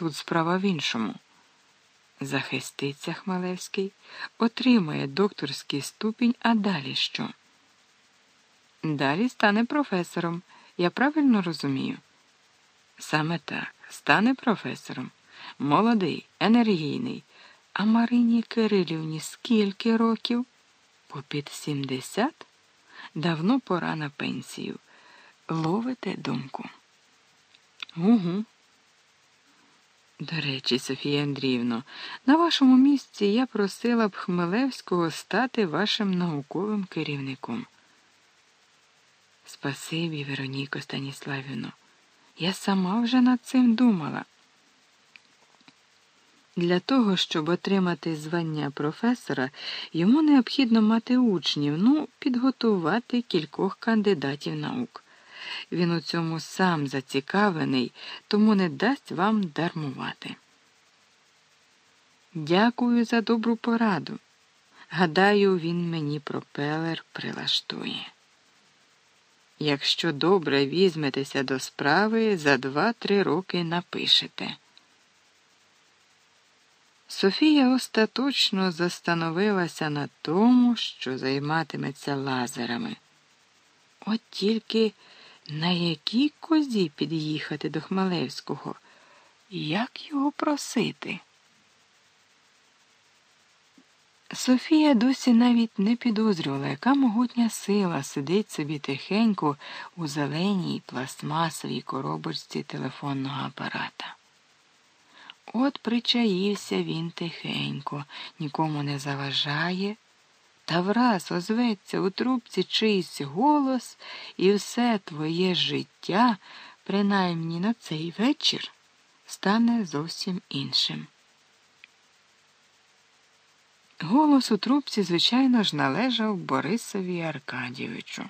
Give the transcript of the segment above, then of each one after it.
Тут справа в іншому. Захиститься Хмелевський, отримає докторський ступінь, а далі що? Далі стане професором. Я правильно розумію? Саме так, стане професором. Молодий, енергійний. А Марині Кирилівні скільки років? Попід сімдесят? Давно пора на пенсію. Ловите думку. Угу. До речі, Софія Андріївно, на вашому місці я просила б Хмелевського стати вашим науковим керівником. Спасибі, Вероніко Станіславівно. Я сама вже над цим думала. Для того, щоб отримати звання професора, йому необхідно мати учнів, ну, підготувати кількох кандидатів наук. Він у цьому сам зацікавлений, тому не дасть вам дармувати. Дякую за добру пораду. Гадаю, він мені пропелер прилаштує. Якщо добре візьметеся до справи, за два-три роки напишете. Софія остаточно застановилася на тому, що займатиметься лазерами. От тільки на якій козі під'їхати до Хмелевського? Як його просити? Софія досі навіть не підозрювала, яка могутня сила сидить собі тихенько у зеленій пластмасовій коробочці телефонного апарата. От причаївся він тихенько, нікому не заважає, та враз озветься у трубці чийсь голос, і все твоє життя, принаймні на цей вечір, стане зовсім іншим. Голос у трубці, звичайно ж, належав Борисові Аркадійовичу.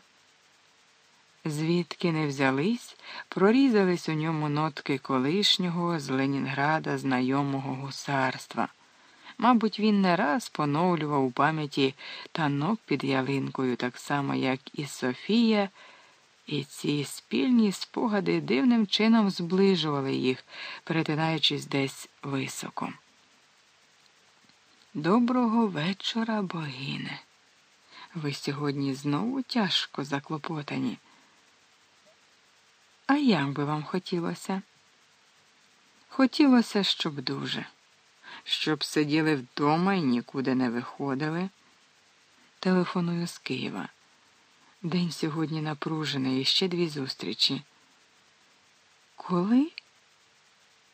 Звідки не взялись, прорізались у ньому нотки колишнього з Ленінграда знайомого гусарства. Мабуть, він не раз поновлював у пам'яті танок під ялинкою, так само, як і Софія, і ці спільні спогади дивним чином зближували їх, перетинаючись десь високо. Доброго вечора, богине. Ви сьогодні знову тяжко заклопотані. А як би вам хотілося? Хотілося, щоб дуже, щоб сиділи вдома і нікуди не виходили. Телефоную з Києва. День сьогодні напружений і ще дві зустрічі. Коли?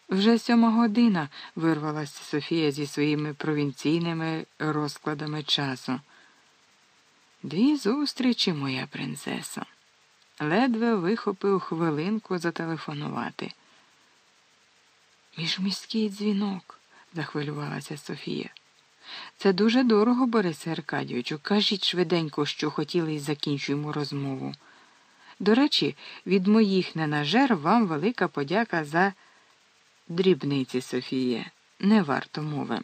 Вже сьома година вирвалася Софія зі своїми провінційними розкладами часу. Дві зустрічі, моя принцесо. Ледве вихопив хвилинку зателефонувати. Міжміський дзвінок, захвилювалася Софія. Це дуже дорого, Борисе Аркадійовичу. Кажіть швиденько, що хотіли, і закінчуємо розмову. До речі, від моїх ненажер вам велика подяка за дрібниці, Софія. Не варто мови.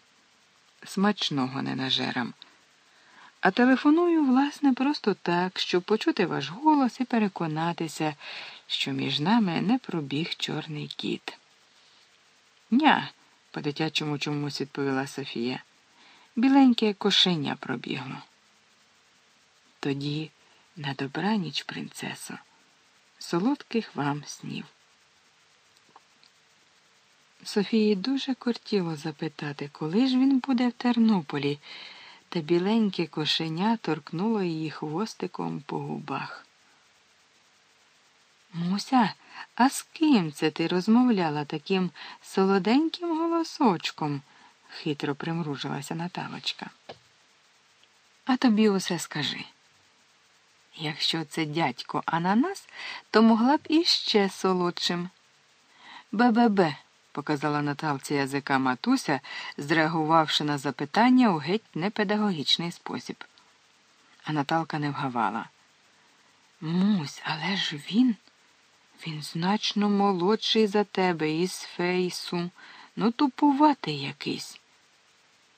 Смачного ненажерам. А телефоную, власне, просто так, щоб почути ваш голос і переконатися, що між нами не пробіг чорний кіт. Ня, по дитячому чомусь відповіла Софія. Біленьке кошеня пробігло. Тоді на добраніч, принцесо, солодких вам снів. Софії дуже кортіло запитати, коли ж він буде в Тернополі та біленьке кошеня торкнуло її хвостиком по губах. Муся, а з ким це ти розмовляла таким солоденьким голосочком? хитро примружилася Наталочка. А тобі усе скажи. Якщо це дядько ананас, то могла б іще солодшим. Бе-бе-бе показала Наталці язика матуся, зреагувавши на запитання у геть непедагогічний спосіб. А Наталка не вгавала. Мусь, але ж він, він значно молодший за тебе із фейсу, ну тупуватий якийсь.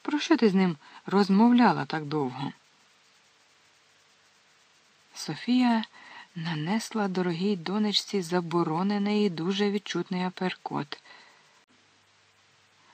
Про що ти з ним розмовляла так довго? Софія нанесла дорогій донечці заборонений і дуже відчутний аперкот.